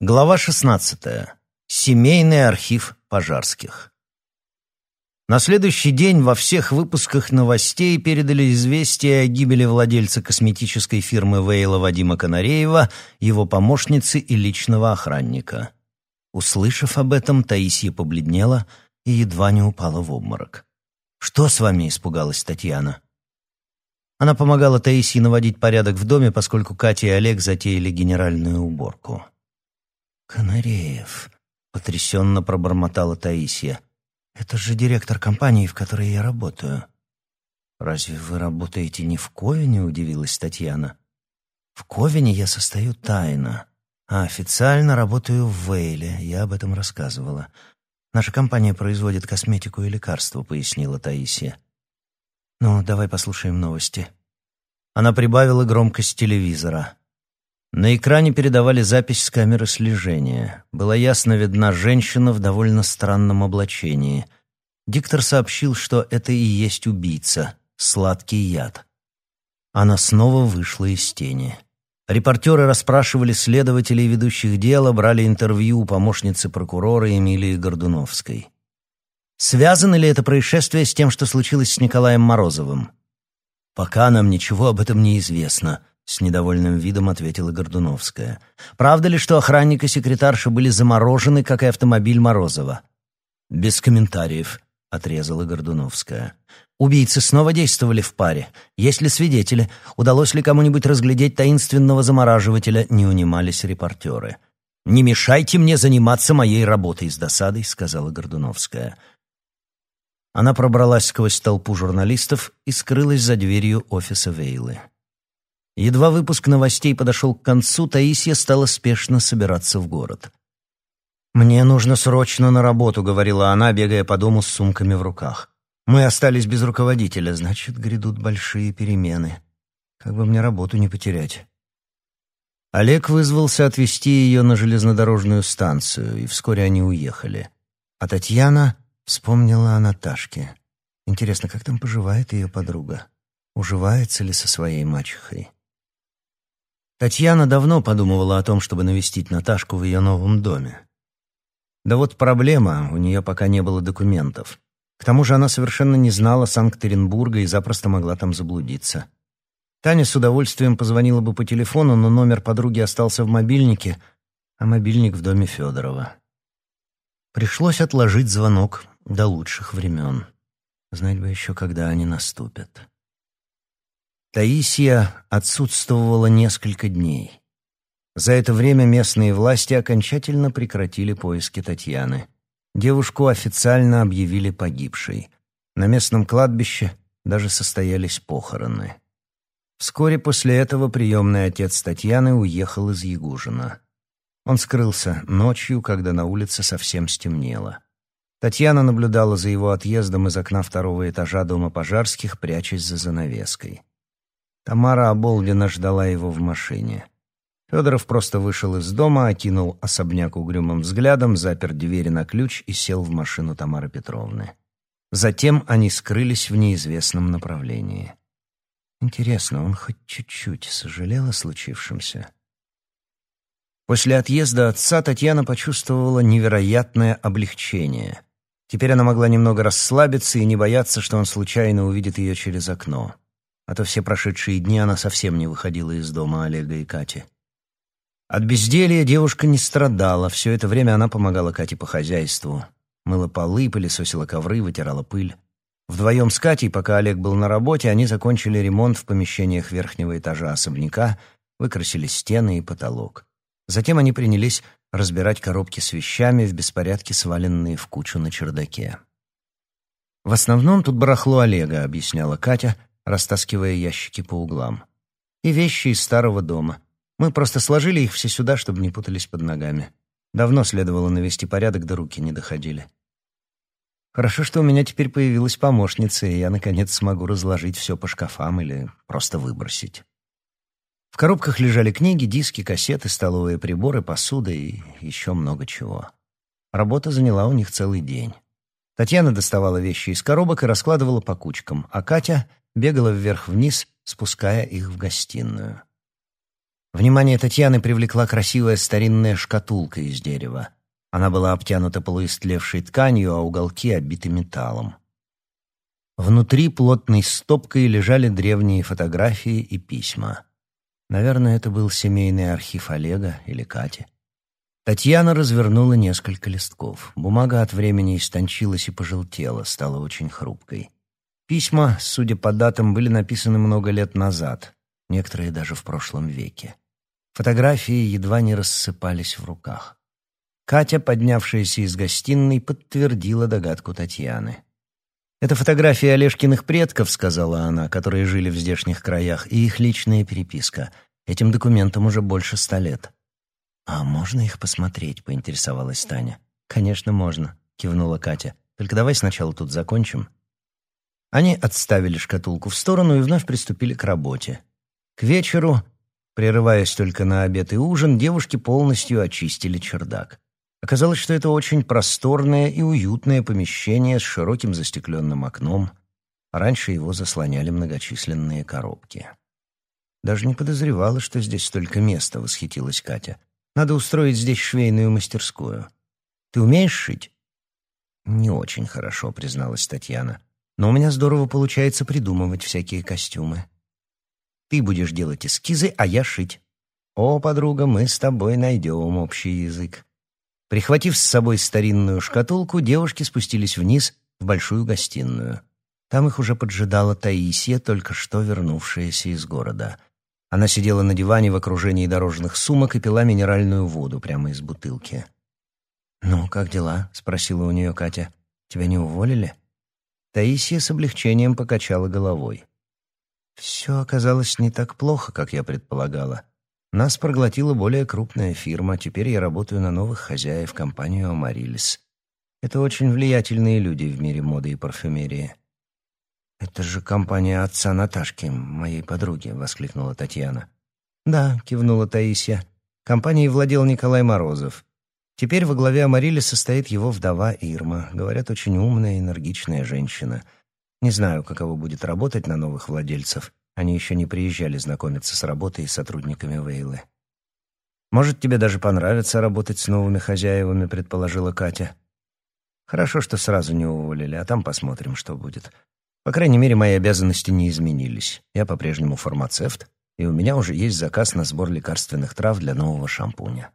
Глава 16. Семейный архив пожарских. На следующий день во всех выпусках новостей передали известие о гибели владельца косметической фирмы Вейла Вадима Канареева, его помощницы и личного охранника. Услышав об этом, Таисия побледнела и едва не упала в обморок. «Что с вами?» — испугалась Татьяна. Она помогала Таисии наводить порядок в доме, поскольку Катя и Олег затеяли генеральную уборку. «Канареев», — потрясенно пробормотала Таисия. «Это же директор компании, в которой я работаю». «Разве вы работаете не в Ковине?» — удивилась Татьяна. «В Ковине я состою тайно, а официально работаю в Вейле, я об этом рассказывала. Наша компания производит косметику и лекарства», — пояснила Таисия. «Ну, давай послушаем новости». Она прибавила громкость телевизора. На экране передавали запись с камеры слежения. Была ясно видна женщина в довольно странном облачении. Диктор сообщил, что это и есть убийца, сладкий яд. Она снова вышла из тени. Репортеры расспрашивали следователей ведущих дела, брали интервью у помощницы прокурора Эмилии Гордуновской. Связано ли это происшествие с тем, что случилось с Николаем Морозовым? Пока нам ничего об этом не известно, с недовольным видом ответила Гордуновская. Правда ли, что охранник и секретарша были заморожены, как и автомобиль Морозова? Без комментариев, отрезала Гордуновская. Убийцы снова действовали в паре. Есть ли свидетели? Удалось ли кому-нибудь разглядеть таинственного замораживателя? Не унимались репортеры. «Не мешайте мне заниматься моей работой с досадой», — сказала Гордуновская. Она пробралась сквозь толпу журналистов и скрылась за дверью офиса Вейлы. Едва выпуск новостей подошел к концу, Таисия стала спешно собираться в город. «Мне нужно срочно на работу», — говорила она, бегая по дому с сумками в руках. «Мы остались без руководителя, значит, грядут большие перемены. Как бы мне работу не потерять». Олег вызвался отвезти ее на железнодорожную станцию, и вскоре они уехали. А Татьяна вспомнила о Наташке. Интересно, как там поживает ее подруга? Уживается ли со своей мачехой? Татьяна давно подумывала о том, чтобы навестить Наташку в ее новом доме. Да вот проблема, у нее пока не было документов. К тому же она совершенно не знала Санкт-Петербурга и запросто могла там заблудиться. Таня с удовольствием позвонила бы по телефону, но номер подруги остался в мобильнике, а мобильник в доме Федорова. Пришлось отложить звонок до лучших времен. Знать бы еще, когда они наступят. Таисия отсутствовала несколько дней. За это время местные власти окончательно прекратили поиски Татьяны. Девушку официально объявили погибшей. На местном кладбище даже состоялись похороны. Вскоре после этого приемный отец Татьяны уехал из Ягужина. Он скрылся ночью, когда на улице совсем стемнело. Татьяна наблюдала за его отъездом из окна второго этажа дома пожарских, прячась за занавеской. Тамара оболденно ждала его в машине. Федоров просто вышел из дома, окинул особняк угрюмым взглядом, запер двери на ключ и сел в машину Тамары Петровны. Затем они скрылись в неизвестном направлении. Интересно, он хоть чуть-чуть сожалел о случившемся? После отъезда отца Татьяна почувствовала невероятное облегчение. Теперь она могла немного расслабиться и не бояться, что он случайно увидит ее через окно а то все прошедшие дни она совсем не выходила из дома Олега и Кати. От безделья девушка не страдала, все это время она помогала Кате по хозяйству. Мыла полы, пылесосила ковры, вытирала пыль. Вдвоем с Катей, пока Олег был на работе, они закончили ремонт в помещениях верхнего этажа особняка, выкрасили стены и потолок. Затем они принялись разбирать коробки с вещами в беспорядке, сваленные в кучу на чердаке. «В основном тут барахло Олега», — объясняла Катя, растаскивая ящики по углам. «И вещи из старого дома. Мы просто сложили их все сюда, чтобы не путались под ногами. Давно следовало навести порядок, до руки не доходили. Хорошо, что у меня теперь появилась помощница, и я, наконец, смогу разложить все по шкафам или просто выбросить». В коробках лежали книги, диски, кассеты, столовые приборы, посуда и еще много чего. Работа заняла у них целый день. Татьяна доставала вещи из коробок и раскладывала по кучкам, а Катя бегала вверх-вниз, спуская их в гостиную. Внимание Татьяны привлекла красивая старинная шкатулка из дерева. Она была обтянута полуистлевшей тканью, а уголки обиты металлом. Внутри плотной стопкой лежали древние фотографии и письма. Наверное, это был семейный архив Олега или Кати. Татьяна развернула несколько листков. Бумага от времени истончилась и пожелтела, стала очень хрупкой. Письма, судя по датам, были написаны много лет назад, некоторые даже в прошлом веке. Фотографии едва не рассыпались в руках. Катя, поднявшаяся из гостиной, подтвердила догадку Татьяны. «Это фотографии Олежкиных предков», — сказала она, которые жили в здешних краях, и их личная переписка. Этим документам уже больше ста лет. «А можно их посмотреть?» — поинтересовалась Таня. «Конечно, можно», — кивнула Катя. «Только давай сначала тут закончим». Они отставили шкатулку в сторону и вновь приступили к работе. К вечеру, прерываясь только на обед и ужин, девушки полностью очистили чердак. Оказалось, что это очень просторное и уютное помещение с широким застекленным окном. Раньше его заслоняли многочисленные коробки. Даже не подозревала, что здесь столько места, восхитилась Катя. Надо устроить здесь швейную мастерскую. Ты умеешь шить? Не очень хорошо, призналась Татьяна. Но у меня здорово получается придумывать всякие костюмы. Ты будешь делать эскизы, а я шить. О, подруга, мы с тобой найдем общий язык. Прихватив с собой старинную шкатулку, девушки спустились вниз в большую гостиную. Там их уже поджидала Таисия, только что вернувшаяся из города. Она сидела на диване в окружении дорожных сумок и пила минеральную воду прямо из бутылки. «Ну, как дела?» — спросила у нее Катя. «Тебя не уволили?» Таисия с облегчением покачала головой. «Все оказалось не так плохо, как я предполагала. Нас проглотила более крупная фирма, теперь я работаю на новых хозяев, компанию «Амарилис». Это очень влиятельные люди в мире моды и парфюмерии. «Это же компания отца Наташки, моей подруги», — воскликнула Татьяна. «Да», — кивнула Таисия. «Компанией владел Николай Морозов. Теперь во главе Амарилиса стоит его вдова Ирма. Говорят, очень умная, энергичная женщина. Не знаю, каково будет работать на новых владельцев. Они еще не приезжали знакомиться с работой и сотрудниками Вейлы. «Может, тебе даже понравится работать с новыми хозяевами», — предположила Катя. «Хорошо, что сразу не уволили, а там посмотрим, что будет. По крайней мере, мои обязанности не изменились. Я по-прежнему фармацевт, и у меня уже есть заказ на сбор лекарственных трав для нового шампуня.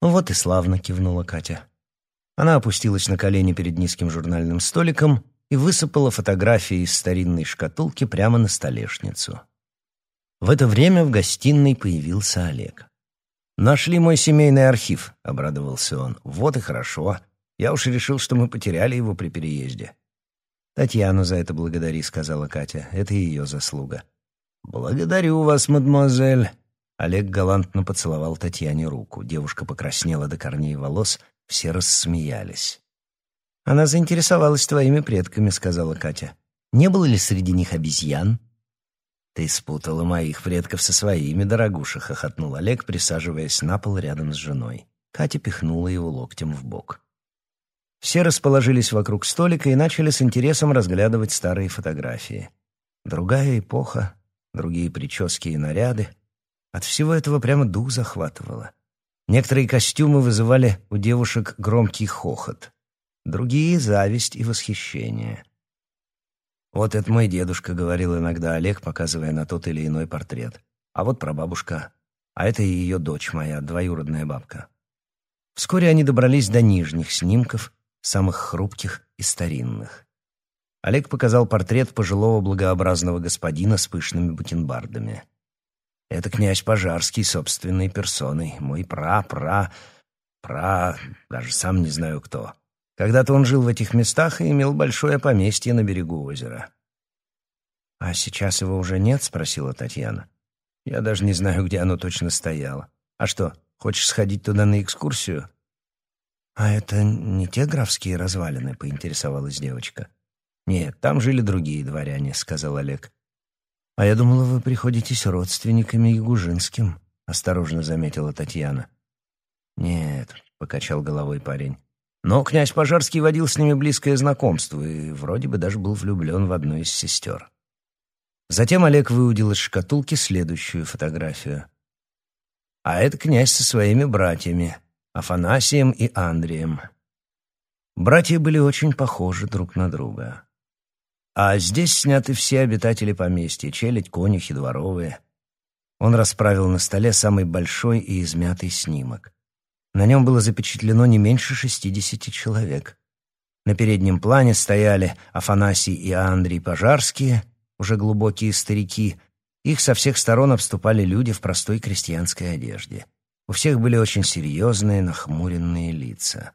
«Ну вот и славно», — кивнула Катя. Она опустилась на колени перед низким журнальным столиком и высыпала фотографии из старинной шкатулки прямо на столешницу. В это время в гостиной появился Олег. «Нашли мой семейный архив», — обрадовался он. «Вот и хорошо. Я уж решил, что мы потеряли его при переезде. «Татьяну за это благодари», — сказала Катя. «Это ее заслуга». «Благодарю вас, мадемуазель». Олег галантно поцеловал Татьяне руку. Девушка покраснела до корней волос, все рассмеялись. «Она заинтересовалась твоими предками», — сказала Катя. «Не было ли среди них обезьян?» «Ты спутала моих предков со своими, дорогуша», — хохотнул Олег, присаживаясь на пол рядом с женой. Катя пихнула его локтем в бок. Все расположились вокруг столика и начали с интересом разглядывать старые фотографии. Другая эпоха, другие прически и наряды. От всего этого прямо дух захватывало. Некоторые костюмы вызывали у девушек громкий хохот, другие — зависть и восхищение. «Вот это мой дедушка», — говорил иногда Олег, показывая на тот или иной портрет. «А вот прабабушка. А это ее дочь моя, двоюродная бабка». Вскоре они добрались до нижних снимков — самых хрупких и старинных. Олег показал портрет пожилого благообразного господина с пышными бакенбардами. Это князь Пожарский собственной персоной, мой пра-пра, пра, даже сам не знаю кто. Когда-то он жил в этих местах и имел большое поместье на берегу озера. «А сейчас его уже нет?» — спросила Татьяна. «Я даже не знаю, где оно точно стояло. А что, хочешь сходить туда на экскурсию?» «А это не те графские развалины?» — поинтересовалась девочка. «Нет, там жили другие дворяне», — сказал Олег. «А я думала, вы приходитесь родственниками Ягужинским», — осторожно заметила Татьяна. «Нет», — покачал головой парень. «Но князь Пожарский водил с ними близкое знакомство и вроде бы даже был влюблен в одну из сестер». Затем Олег выудил из шкатулки следующую фотографию. А это князь со своими братьями, Афанасием и Андреем. Братья были очень похожи друг на друга. А здесь сняты все обитатели поместья, челядь, конюхи, дворовые. Он расправил на столе самый большой и измятый снимок. На нем было запечатлено не меньше шестидесяти человек. На переднем плане стояли Афанасий и Андрей Пожарские, уже глубокие старики. Их со всех сторон обступали люди в простой крестьянской одежде. У всех были очень серьезные, нахмуренные лица.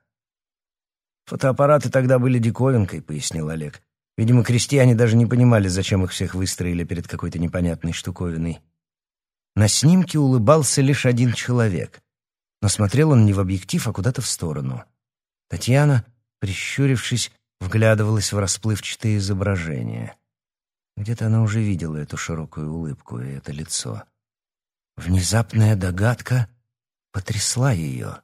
«Фотоаппараты тогда были диковинкой», — пояснил Олег. Видимо, крестьяне даже не понимали, зачем их всех выстроили перед какой-то непонятной штуковиной. На снимке улыбался лишь один человек, но смотрел он не в объектив, а куда-то в сторону. Татьяна, прищурившись, вглядывалась в расплывчатые изображения. Где-то она уже видела эту широкую улыбку и это лицо. Внезапная догадка потрясла ее.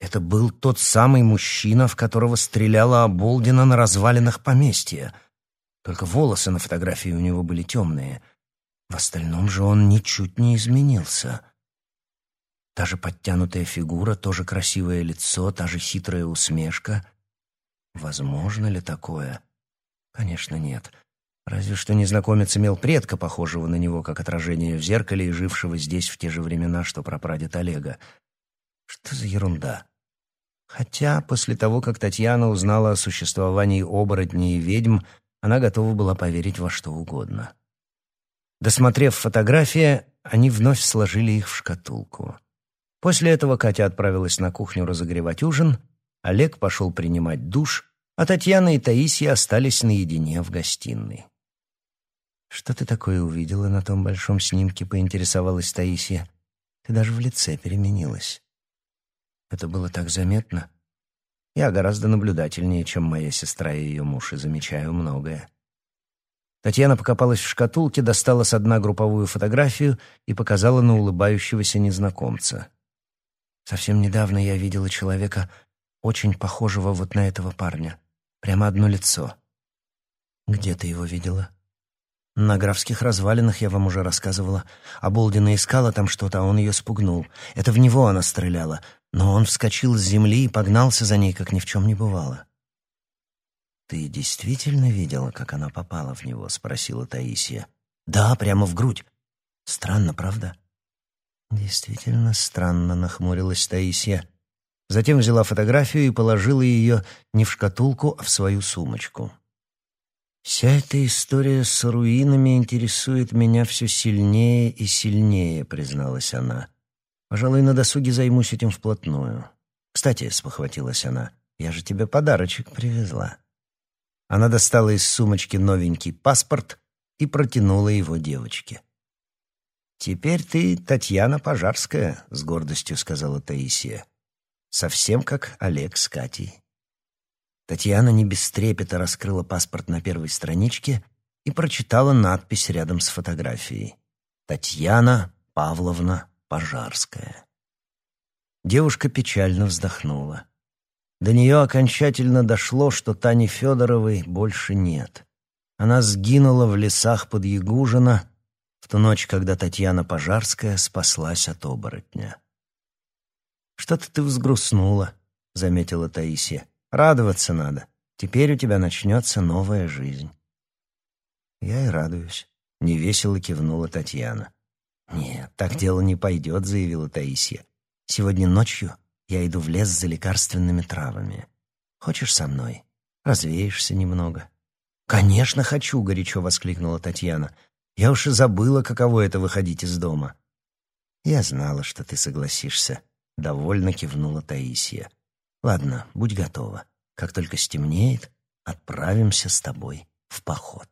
Это был тот самый мужчина, в которого стреляла Оболдина на развалинах поместья. Только волосы на фотографии у него были темные. В остальном же он ничуть не изменился. Та же подтянутая фигура, тоже красивое лицо, та же хитрая усмешка. Возможно ли такое? Конечно, нет. Разве что незнакомец имел предка, похожего на него, как отражение в зеркале и жившего здесь в те же времена, что прапрадед Олега. Что за ерунда? Хотя после того, как Татьяна узнала о существовании оборотней и ведьм, она готова была поверить во что угодно. Досмотрев фотографии, они вновь сложили их в шкатулку. После этого Катя отправилась на кухню разогревать ужин, Олег пошел принимать душ, а Татьяна и Таисия остались наедине в гостиной. «Что ты такое увидела на том большом снимке?» — поинтересовалась Таисия. «Ты даже в лице переменилась». Это было так заметно. Я гораздо наблюдательнее, чем моя сестра и ее муж, и замечаю многое. Татьяна покопалась в шкатулке, достала с дна групповую фотографию и показала на улыбающегося незнакомца. Совсем недавно я видела человека, очень похожего вот на этого парня. Прямо одно лицо. Где ты его видела? На графских развалинах я вам уже рассказывала. Оболдина искала там что-то, а он ее спугнул. Это в него она стреляла, но он вскочил с земли и погнался за ней, как ни в чем не бывало. «Ты действительно видела, как она попала в него?» — спросила Таисия. «Да, прямо в грудь. Странно, правда?» «Действительно странно», — нахмурилась Таисия. Затем взяла фотографию и положила ее не в шкатулку, а в свою сумочку. «Вся эта история с руинами интересует меня все сильнее и сильнее», — призналась она. Пожалуй, на досуге займусь этим вплотную. Кстати, спохватилась она, я же тебе подарочек привезла. Она достала из сумочки новенький паспорт и протянула его девочке. «Теперь ты Татьяна Пожарская», — с гордостью сказала Таисия. «Совсем как Олег с Катей». Татьяна не без трепета раскрыла паспорт на первой страничке и прочитала надпись рядом с фотографией. «Татьяна Павловна Пожарская. Девушка печально вздохнула. До нее окончательно дошло, что Тани Федоровой больше нет. Она сгинула в лесах под Ягужино в ту ночь, когда Татьяна Пожарская спаслась от оборотня. «Что-то ты взгрустнула», — заметила Таисия. «Радоваться надо. Теперь у тебя начнется новая жизнь». «Я и радуюсь», — невесело кивнула Татьяна. «Нет, так дело не пойдет», — заявила Таисия. «Сегодня ночью я иду в лес за лекарственными травами. Хочешь со мной? Развеешься немного». «Конечно хочу!» — горячо воскликнула Татьяна. «Я уж и забыла, каково это выходить из дома». «Я знала, что ты согласишься», — довольно кивнула Таисия. «Ладно, будь готова. Как только стемнеет, отправимся с тобой в поход».